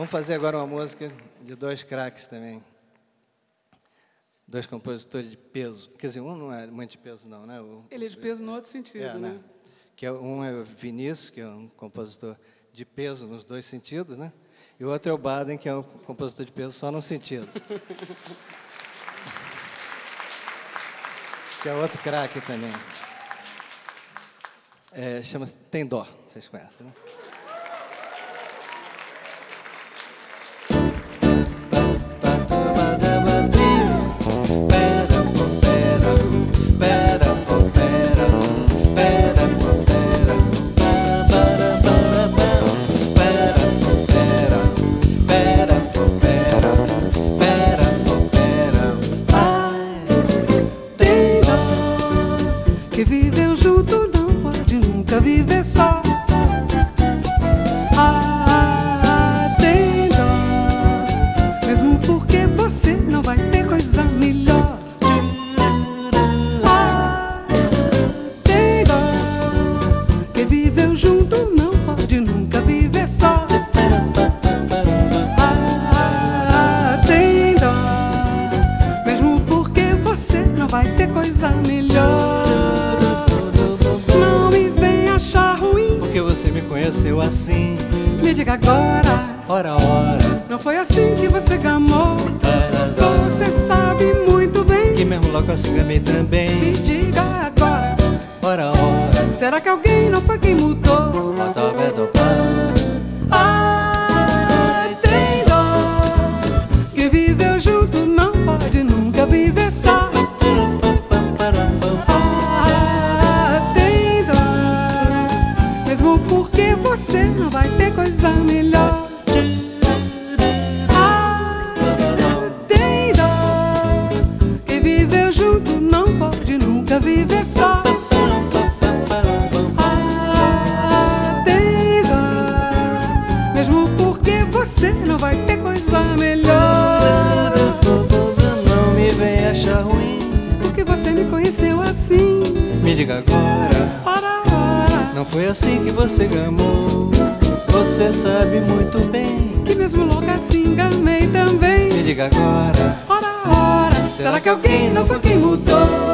Vamos fazer agora uma música de dois craques também. Dois compositores de peso. Quer dizer, um não é muito de peso, não, né? O, Ele é de peso no outro sentido, é, né? né? Que é, um é o Vinícius, que é um compositor de peso nos dois sentidos, né? E o outro é o Baden, que é um compositor de peso só num sentido. que é outro craque também. É, Chama-se Tem Dó, vocês conhecem, né? Que viveu junto não pode nunca viver só. Você me conheceu assim, me diga agora. hora a hora. Não foi assim que você gamou. Você sabe muito bem. Que mesmo logo assim gamei Me também, diga agora. hora a hora. Será que alguém não foi quem mudou? Bota o você não vai ter coisa melhor. Ah, tem dó que viveu junto não pode nunca viver só. Ah, tem dó, mesmo porque você não vai ter coisa melhor. Não me vem achar ruim, Porque você me conheceu assim, me diga agora. ora, ora. Não foi assim que você gamou. Você sabe muito bem. Que mesmo logo assim gamei também, Me diga agora. ora, ora. Será que alguém não foi quem mudou?